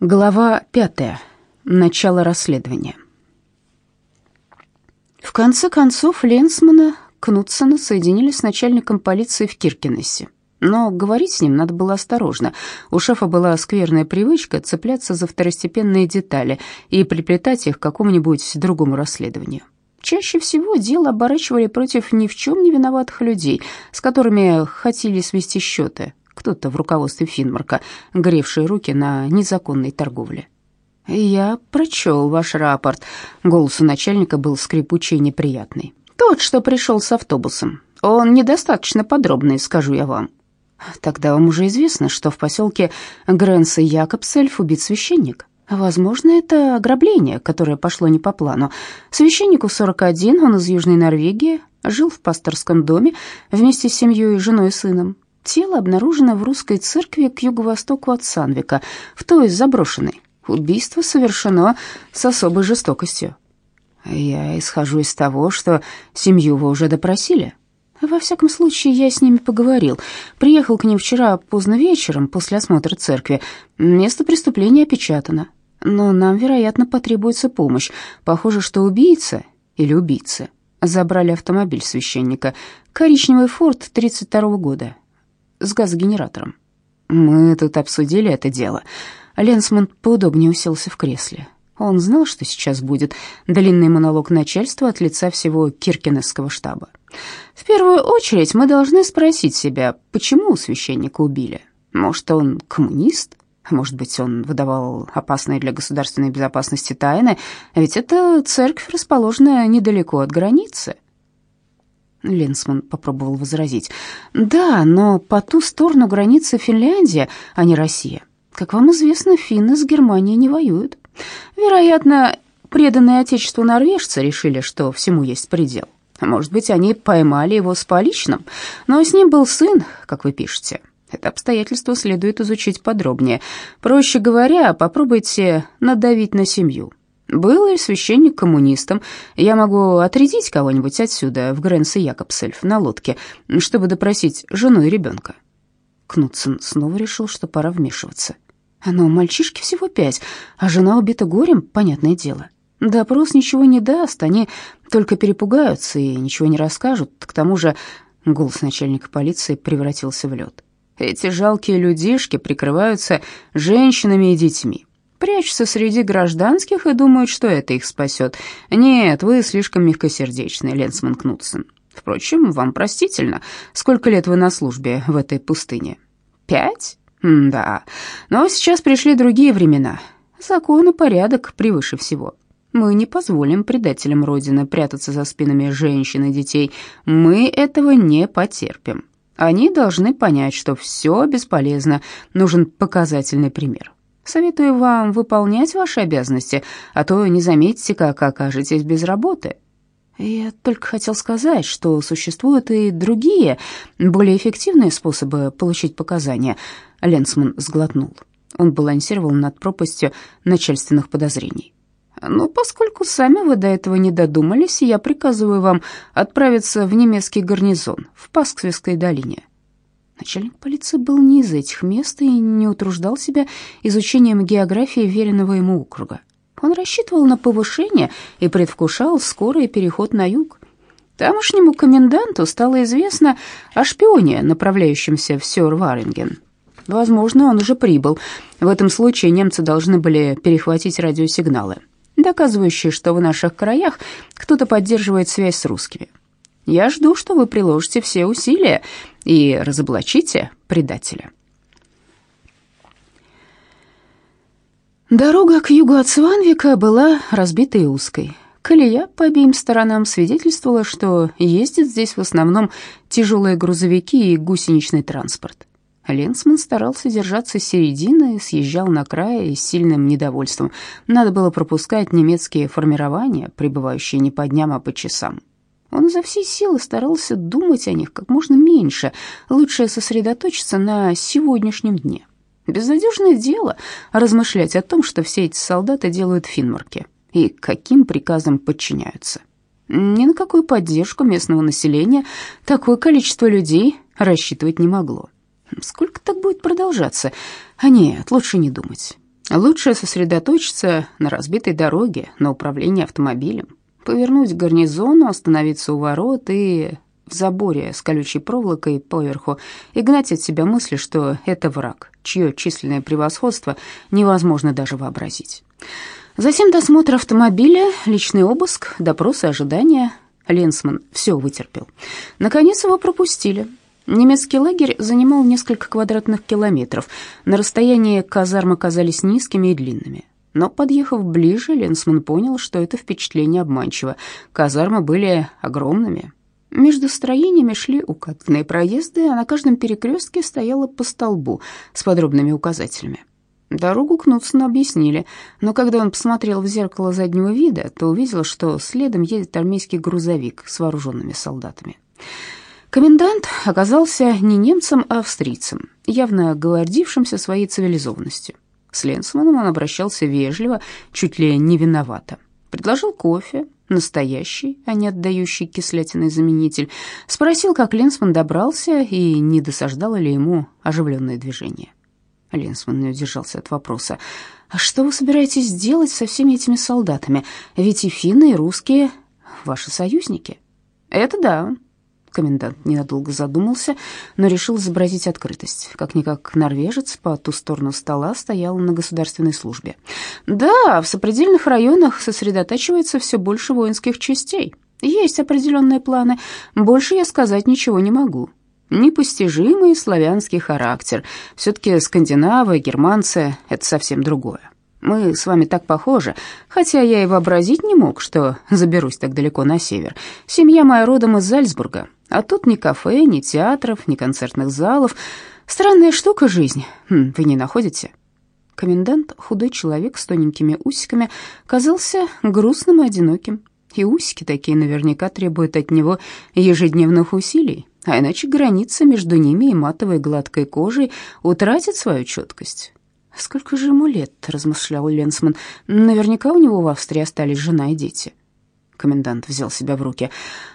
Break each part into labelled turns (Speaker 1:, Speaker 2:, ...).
Speaker 1: Глава пятая. Начало расследования. В конце концов Ленсмана Кнутсона соединили с начальником полиции в Киркинессе. Но говорить с ним надо было осторожно. У шефа была скверная привычка цепляться за второстепенные детали и приплетать их к какому-нибудь другому расследованию. Чаще всего дело оборачивали против ни в чем не виноватых людей, с которыми хотели свести счеты, кто-то в руководстве Финмарка, гревший руки на незаконной торговле. «Я прочел ваш рапорт». Голос у начальника был скрипучий и неприятный. «Тот, что пришел с автобусом. Он недостаточно подробный, скажу я вам». «Тогда вам уже известно, что в поселке Грэнса Якобсельф убит священник. Возможно, это ограбление, которое пошло не по плану. Священнику 41, он из Южной Норвегии, жил в пасторском доме вместе с семьей, женой и сыном. Тело обнаружено в русской церкви к юго-востоку от Санвика, в той заброшенной. Убийство совершено с особой жестокостью. Я исхожу из того, что семью вы уже допросили. Во всяком случае, я с ними поговорил. Приехал к ним вчера поздно вечером, после осмотра церкви. Место преступления опечатано. Но нам, вероятно, потребуется помощь. Похоже, что убийца или убийцы забрали автомобиль священника. Коричневый «Форд» 32 -го года с газогенератором. Мы тут обсудили это дело. Ленсман поудобнее уселся в кресле. Он знал, что сейчас будет длинный монолог начальства от лица всего Киркинесского штаба. В первую очередь мы должны спросить себя, почему священника убили. Может, он коммунист? Может быть, он выдавал опасные для государственной безопасности тайны? Ведь эта церковь расположена недалеко от границы. Ленсман попробовал возразить. «Да, но по ту сторону границы Финляндия, а не Россия. Как вам известно, финны с Германией не воюют. Вероятно, преданные Отечеству норвежцы решили, что всему есть предел. Может быть, они поймали его с поличным, но с ним был сын, как вы пишете. Это обстоятельство следует изучить подробнее. Проще говоря, попробуйте надавить на семью. Был ли священник коммунистом? Я могу отрядить кого-нибудь отсюда, в Грэнс и Якобсельф, на лодке, чтобы допросить жену и ребенка. Кнутсон снова решил, что пора вмешиваться. Но мальчишке всего пять, а жена убита горем, понятное дело. Допрос ничего не даст, они только перепугаются и ничего не расскажут. К тому же голос начальника полиции превратился в лед. Эти жалкие людишки прикрываются женщинами и детьми прячутся среди гражданских и думают, что это их спасет. Нет, вы слишком мягкосердечный, Ленсман Кнутсен. Впрочем, вам простительно. Сколько лет вы на службе в этой пустыне? Пять? М да. Но сейчас пришли другие времена. Закон и порядок превыше всего. Мы не позволим предателям Родины прятаться за спинами женщин и детей. Мы этого не потерпим. Они должны понять, что все бесполезно. Нужен показательный пример. Советую вам выполнять ваши обязанности, а то не заметите, как окажетесь без работы. Я только хотел сказать, что существуют и другие, более эффективные способы получить показания. Ленсман сглотнул. Он балансировал над пропастью начальственных подозрений. Но поскольку сами вы до этого не додумались, я приказываю вам отправиться в немецкий гарнизон в Пасквильской долине. Начальник полиции был не из этих мест и не утруждал себя изучением географии веренного ему округа. Он рассчитывал на повышение и предвкушал скорый переход на юг. Тамошнему коменданту стало известно о шпионе, направляющемся в Сёр-Варенген. Возможно, он уже прибыл. В этом случае немцы должны были перехватить радиосигналы, доказывающие, что в наших краях кто-то поддерживает связь с русскими. Я жду, что вы приложите все усилия и разоблачите предателя. Дорога к югу от Сванвика была разбитой и узкой. Колея по обеим сторонам свидетельствовала, что ездят здесь в основном тяжелые грузовики и гусеничный транспорт. Ленсман старался держаться середины, съезжал на край с сильным недовольством. Надо было пропускать немецкие формирования, прибывающие не по дням, а по часам. Он изо всей силы старался думать о них как можно меньше, лучше сосредоточиться на сегодняшнем дне. Безнадежное дело размышлять о том, что все эти солдаты делают в Финмарке и каким приказам подчиняются. Ни на какую поддержку местного населения такое количество людей рассчитывать не могло. Сколько так будет продолжаться? А нет, лучше не думать. Лучше сосредоточиться на разбитой дороге, на управлении автомобилем, повернуть к гарнизону, остановиться у ворот и в заборе с колючей проволокой поверху и гнать от себя мысли, что это враг, чье численное превосходство невозможно даже вообразить. Затем досмотр автомобиля, личный обыск, допрос и ожидания. Ленсман все вытерпел. Наконец его пропустили. Немецкий лагерь занимал несколько квадратных километров. На расстоянии казармы казались низкими и длинными. Но, подъехав ближе, Ленсман понял, что это впечатление обманчиво. Казармы были огромными, между строениями шли укатанные проезды, а на каждом перекрестке стояло по столбу с подробными указателями. Дорогу Кнутсону объяснили, но когда он посмотрел в зеркало заднего вида, то увидел, что следом едет армейский грузовик с вооруженными солдатами. Комендант оказался не немцем, а австрийцем, явно гордившимся своей цивилизованностью. С Ленсманом он обращался вежливо, чуть ли не виновато. Предложил кофе, настоящий, а не отдающий кислятиной заменитель, спросил, как Ленсман добрался и не досаждало ли ему оживленное движение. Ленсман не удержался от вопроса. «А что вы собираетесь делать со всеми этими солдатами? Ведь и финны, и русские ваши союзники». «Это да», Комендант ненадолго задумался, но решил изобразить открытость. Как-никак норвежец по ту сторону стола стоял на государственной службе. «Да, в сопредельных районах сосредотачивается все больше воинских частей. Есть определенные планы. Больше я сказать ничего не могу. Непостижимый славянский характер. Все-таки скандинавы, германцы — это совсем другое. Мы с вами так похожи, хотя я и вообразить не мог, что заберусь так далеко на север. Семья моя родом из Зальцбурга, а тут ни кафе, ни театров, ни концертных залов. Странная штука жизнь, хм, вы не находите?» Комендант, худой человек с тоненькими усиками, казался грустным и одиноким. И усики такие наверняка требуют от него ежедневных усилий, а иначе граница между ними и матовой гладкой кожей утратит свою четкость. «Сколько же ему лет?» — размышлял Ленсман. «Наверняка у него в Австрии остались жена и дети». Комендант взял себя в руки.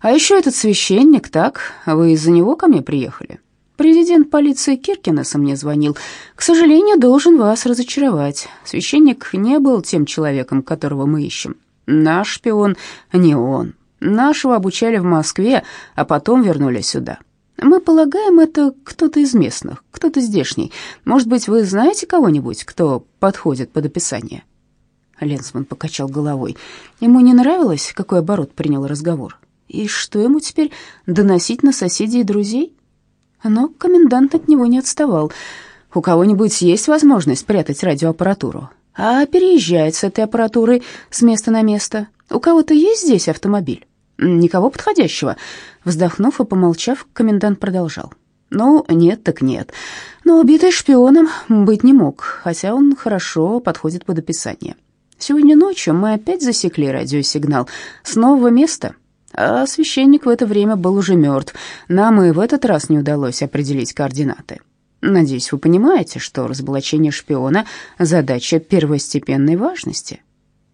Speaker 1: «А еще этот священник, так? Вы из-за него ко мне приехали?» «Президент полиции Киркинеса мне звонил. К сожалению, должен вас разочаровать. Священник не был тем человеком, которого мы ищем. Наш шпион не он. Нашего обучали в Москве, а потом вернули сюда. Мы полагаем, это кто-то из местных, кто-то здешний. Может быть, вы знаете кого-нибудь, кто подходит под описание?» Ленсман покачал головой. Ему не нравилось, какой оборот принял разговор. И что ему теперь, доносить на соседей и друзей? Но комендант от него не отставал. У кого-нибудь есть возможность прятать радиоаппаратуру? А переезжать с этой аппаратурой с места на место? У кого-то есть здесь автомобиль? Никого подходящего. Вздохнув и помолчав, комендант продолжал. Ну, нет так нет. Но убитый шпионом быть не мог, хотя он хорошо подходит под описание. Сегодня ночью мы опять засекли радиосигнал с нового места, а священник в это время был уже мертв. Нам и в этот раз не удалось определить координаты. Надеюсь, вы понимаете, что разоблачение шпиона — задача первостепенной важности.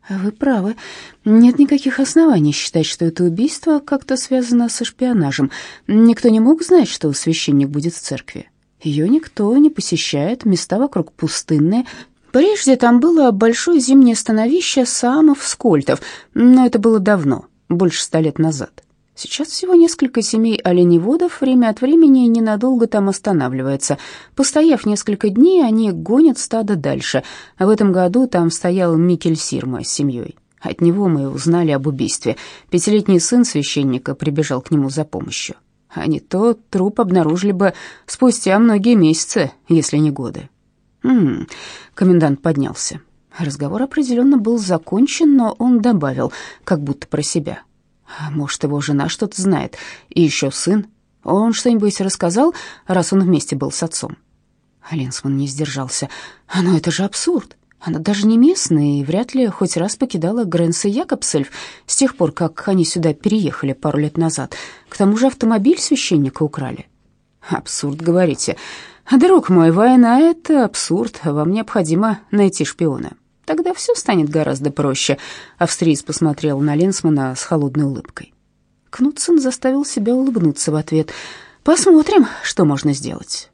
Speaker 1: Вы правы. Нет никаких оснований считать, что это убийство как-то связано со шпионажем. Никто не мог знать, что священник будет в церкви. Ее никто не посещает, места вокруг пустынные, Прежде там было большое зимнее становище самов-скольтов, но это было давно, больше ста лет назад. Сейчас всего несколько семей оленеводов время от времени ненадолго там останавливается. Постояв несколько дней, они гонят стадо дальше. В этом году там стоял Микель Сирма с семьей. От него мы узнали об убийстве. Пятилетний сын священника прибежал к нему за помощью. Не то труп обнаружили бы спустя многие месяцы, если не годы. Комендант поднялся. Разговор определенно был закончен, но он добавил, как будто про себя. «А «Может, его жена что-то знает, и еще сын. Он что-нибудь рассказал, раз он вместе был с отцом?» Ленсман не сдержался. «Но это же абсурд. Она даже не местная и вряд ли хоть раз покидала Грэнс и Якобсельф с тех пор, как они сюда переехали пару лет назад. К тому же автомобиль священника украли». «Абсурд, говорите. «Друг мой, война — это абсурд, вам необходимо найти шпиона. Тогда все станет гораздо проще», — австриец посмотрел на Ленсмана с холодной улыбкой. Кнутсон заставил себя улыбнуться в ответ. «Посмотрим, что можно сделать».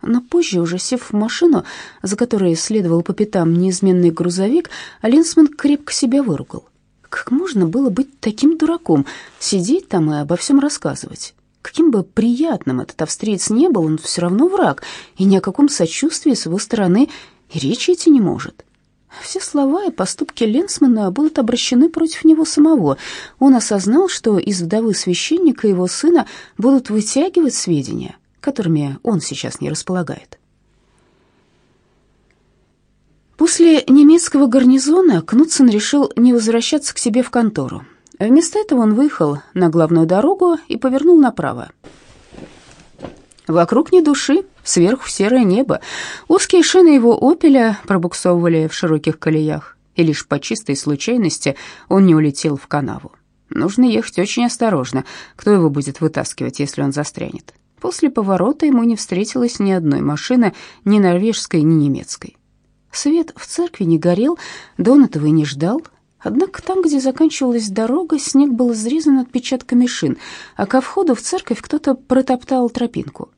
Speaker 1: Но позже, уже сев в машину, за которой следовал по пятам неизменный грузовик, Ленсман крепко себя выругал. Как можно было быть таким дураком, сидеть там и обо всем рассказывать? Каким бы приятным этот австриец не был, он все равно враг, и ни о каком сочувствии с его стороны и речи идти не может. Все слова и поступки Ленсмана будут обращены против него самого. Он осознал, что из вдовы священника и его сына будут вытягивать сведения, которыми он сейчас не располагает. После немецкого гарнизона Кнутсен решил не возвращаться к себе в контору. Вместо этого он выехал на главную дорогу и повернул направо. Вокруг ни души, сверху серое небо. Узкие шины его «Опеля» пробуксовывали в широких колеях, и лишь по чистой случайности он не улетел в канаву. Нужно ехать очень осторожно. Кто его будет вытаскивать, если он застрянет? После поворота ему не встретилось ни одной машины, ни норвежской, ни немецкой. Свет в церкви не горел, да он этого и не ждал. Однако там, где заканчивалась дорога, снег был изрезан отпечатками шин, а ко входу в церковь кто-то протоптал тропинку.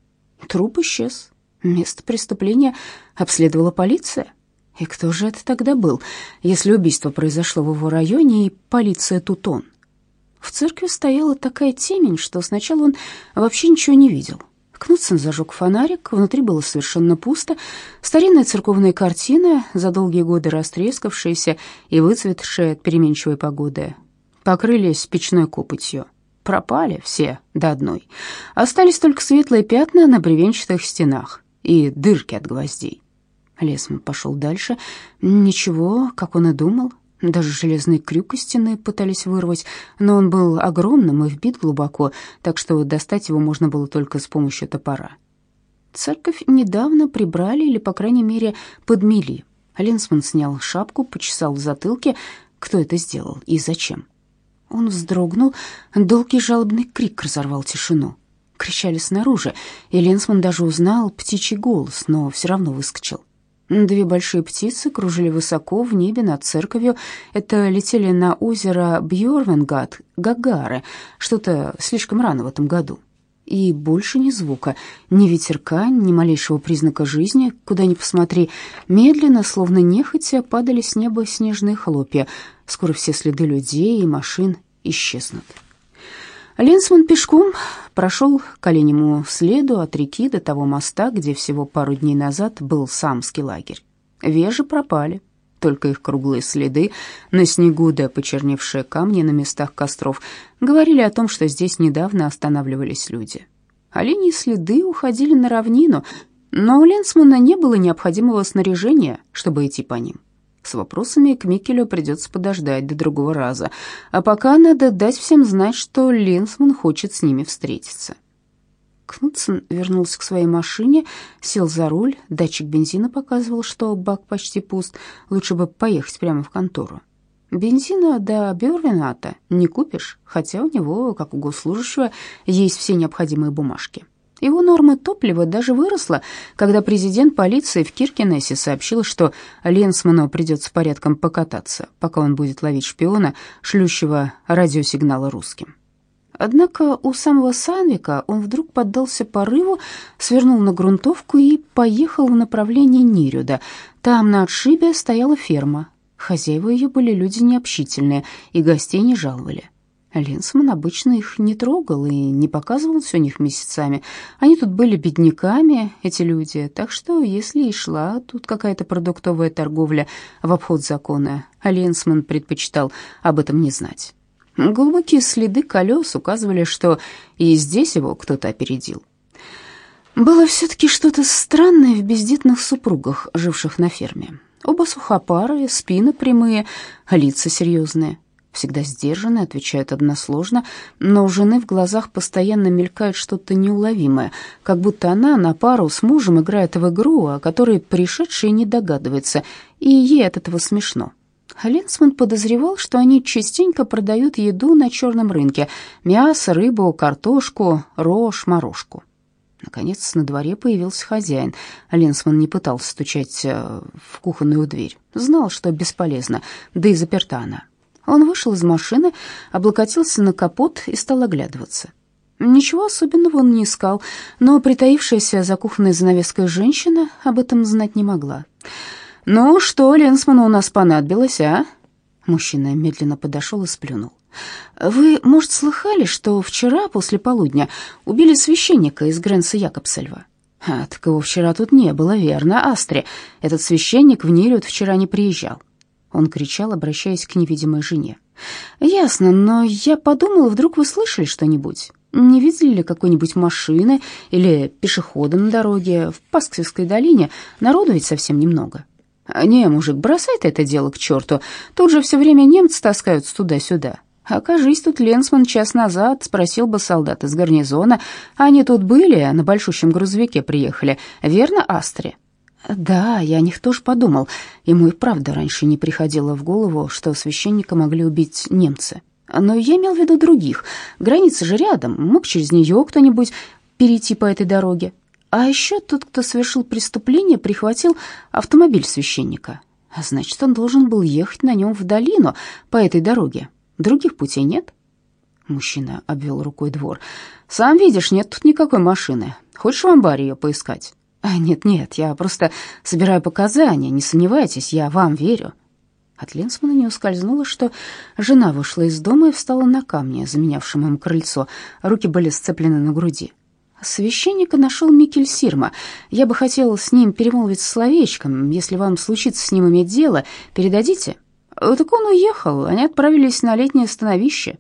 Speaker 1: Труп исчез. Место преступления обследовала полиция. И кто же это тогда был, если убийство произошло в его районе и полиция тут он? В церкви стояла такая темень, что сначала он вообще ничего не видел. Кнутсен зажег фонарик, внутри было совершенно пусто. Старинная церковная картина, за долгие годы растрескавшаяся и выцветшая от переменчивой погоды, покрылись печной копотью. Пропали все до одной. Остались только светлые пятна на бревенчатых стенах и дырки от гвоздей. Лесман пошел дальше. Ничего, как он и думал, даже железные крюк из стены пытались вырвать, но он был огромным и вбит глубоко, так что достать его можно было только с помощью топора. Церковь недавно прибрали или, по крайней мере, подмели. Ленсман снял шапку, почесал в затылке. Кто это сделал и зачем? Он вздрогнул, долгий жалобный крик разорвал тишину. Кричали снаружи, и Ленсман даже узнал птичий голос, но все равно выскочил. Две большие птицы кружили высоко в небе над церковью. Это летели на озеро Бьорвенгат, Гагары, что-то слишком рано в этом году. И больше ни звука, ни ветерка, ни малейшего признака жизни, куда ни посмотри. Медленно, словно нехотя, падали с неба снежные хлопья. Скоро все следы людей и машин исчезнут. Ленсман пешком прошел к оленему следу от реки до того моста, где всего пару дней назад был самский лагерь. Вежи пропали, только их круглые следы на снегу да почерневшие камни на местах костров говорили о том, что здесь недавно останавливались люди. Оленьи следы уходили на равнину, но у Ленсмана не было необходимого снаряжения, чтобы идти по ним. С вопросами к Микелю придется подождать до другого раза, а пока надо дать всем знать, что Ленсман хочет с ними встретиться. Кнутсен вернулся к своей машине, сел за руль, датчик бензина показывал, что бак почти пуст, лучше бы поехать прямо в контору. Бензина до Бёрвината не купишь, хотя у него, как у госслужащего, есть все необходимые бумажки. Его норма топлива даже выросла, когда президент полиции в Киркенесе сообщил, что Ленсману придется порядком покататься, пока он будет ловить шпиона, шлющего радиосигнала русским. Однако у самого Санвика он вдруг поддался порыву, свернул на грунтовку и поехал в направлении Нирюда. Там на отшибе стояла ферма. Хозяева ее были люди необщительные и гостей не жаловали. Линсман обычно их не трогал и не показывался у них месяцами. Они тут были бедняками, эти люди, так что если и шла тут какая-то продуктовая торговля в обход закона, Линсман предпочитал об этом не знать. Глубокие следы колес указывали, что и здесь его кто-то опередил. Было все-таки что-то странное в бездетных супругах, живших на ферме. Оба сухопарые, спины прямые, лица серьезные всегда сдержанные, отвечают односложно, но у жены в глазах постоянно мелькает что-то неуловимое, как будто она на пару с мужем играет в игру, о которой пришедший не догадывается, и ей от этого смешно. Ленсман подозревал, что они частенько продают еду на черном рынке – мясо, рыбу, картошку, рожь, морожку. Наконец на дворе появился хозяин. Ленсман не пытался стучать э, в кухонную дверь. Знал, что бесполезно, да и заперта она. Он вышел из машины, облокотился на капот и стал оглядываться. Ничего особенного он не искал, но притаившаяся за кухонной занавеской женщина об этом знать не могла. «Ну, что Ленсману у нас понадобилось, а?» Мужчина медленно подошел и сплюнул. «Вы, может, слыхали, что вчера после полудня убили священника из Гренса Якобсельва?» «А, так его вчера тут не было, верно, Астре. Этот священник в Нилют вчера не приезжал». Он кричал, обращаясь к невидимой жене. «Ясно, но я подумала, вдруг вы слышали что-нибудь? Не видели ли какой-нибудь машины или пешехода на дороге? В Пасквильской долине народу ведь совсем немного». «Не, мужик, бросай ты это дело к черту. Тут же все время немцы таскаются туда-сюда. Окажись тут Ленсман час назад, спросил бы солдат из гарнизона. Они тут были, на большущем грузовике приехали. Верно, Астре?» Да, я о них тоже подумал. Ему и правда раньше не приходило в голову, что священника могли убить немцы. Но я имел в виду других. Граница же рядом, мог через нее кто-нибудь перейти по этой дороге. А еще тот, кто совершил преступление, прихватил автомобиль священника. А значит, он должен был ехать на нем в долину по этой дороге. Других путей нет. Мужчина обвел рукой двор. «Сам видишь, нет тут никакой машины. Хочешь в амбаре ее поискать?» «А, «Нет-нет, я просто собираю показания, не сомневайтесь, я вам верю». От Ленсмана не ускользнуло, что жена вышла из дома и встала на камне, заменявшем им крыльцо. Руки были сцеплены на груди. Священника нашел Микель Сирма. Я бы хотел с ним перемолвиться словечком. Если вам случится с ним иметь дело, передадите?» «Так он уехал, они отправились на летнее становище».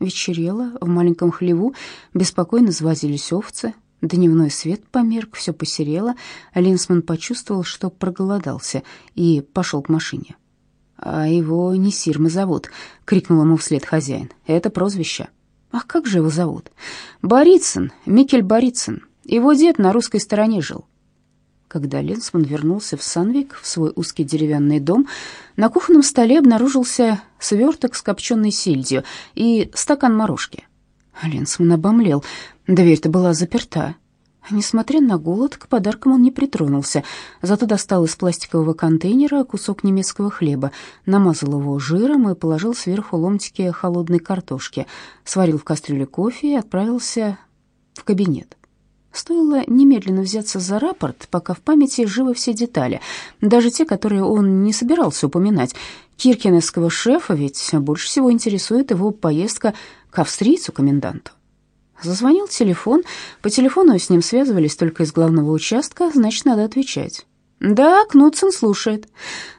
Speaker 1: Вечерело, в маленьком хлеву беспокойно завозились овцы, Дневной свет померк, все посерело. Линсман почувствовал, что проголодался, и пошел к машине. «А его не Сирма зовут», — крикнул ему вслед хозяин. «Это прозвище». «Ах, как же его зовут?» «Борицын, Микель Борицын. Его дед на русской стороне жил». Когда Ленсман вернулся в Санвик, в свой узкий деревянный дом, на кухонном столе обнаружился сверток с копченой сельдью и стакан морожки. Ленсман обомлел. Дверь-то была заперта. Несмотря на голод, к подаркам он не притронулся, зато достал из пластикового контейнера кусок немецкого хлеба, намазал его жиром и положил сверху ломтики холодной картошки, сварил в кастрюле кофе и отправился в кабинет. Стоило немедленно взяться за рапорт, пока в памяти живы все детали, даже те, которые он не собирался упоминать. Киркинесского шефа ведь больше всего интересует его поездка к австрийцу-коменданту. Зазвонил телефон. По телефону с ним связывались только из главного участка, значит, надо отвечать. «Да, Кнутсен слушает».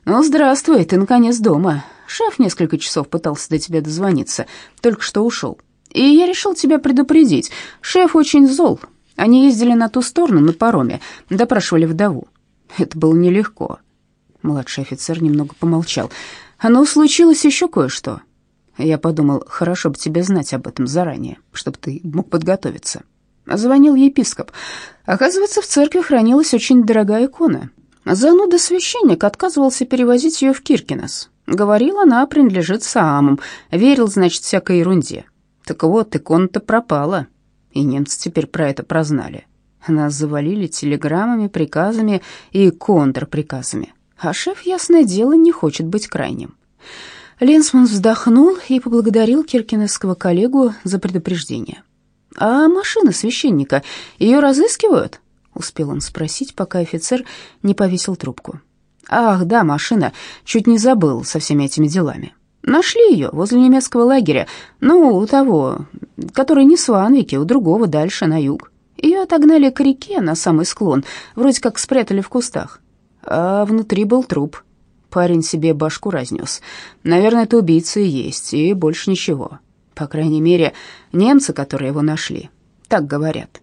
Speaker 1: «Ну, здравствуй, ты наконец дома. Шеф несколько часов пытался до тебя дозвониться, только что ушел. И я решил тебя предупредить. Шеф очень зол. Они ездили на ту сторону, на пароме, допрашивали вдову. Это было нелегко». Младший офицер немного помолчал. «Ну, случилось еще кое-что». Я подумал, хорошо бы тебе знать об этом заранее, чтобы ты мог подготовиться. Звонил епископ. Оказывается, в церкви хранилась очень дорогая икона. Зануда священник отказывался перевозить ее в Киркинес. Говорил, она принадлежит Саамам. Верил, значит, всякой ерунде. Так вот, икона-то пропала. И немцы теперь про это прознали. Нас завалили телеграммами, приказами и контрприказами. А шеф, ясное дело, не хочет быть крайним. Ленсман вздохнул и поблагодарил киркинесского коллегу за предупреждение. «А машина священника, ее разыскивают?» — успел он спросить, пока офицер не повесил трубку. «Ах, да, машина, чуть не забыл со всеми этими делами. Нашли ее возле немецкого лагеря, ну, у того, который не в Сванвике, у другого дальше, на юг. Ее отогнали к реке на самый склон, вроде как спрятали в кустах. А внутри был труп, Парень себе башку разнес. Наверное, это убийца и есть, и больше ничего. По крайней мере, немцы, которые его нашли, так говорят.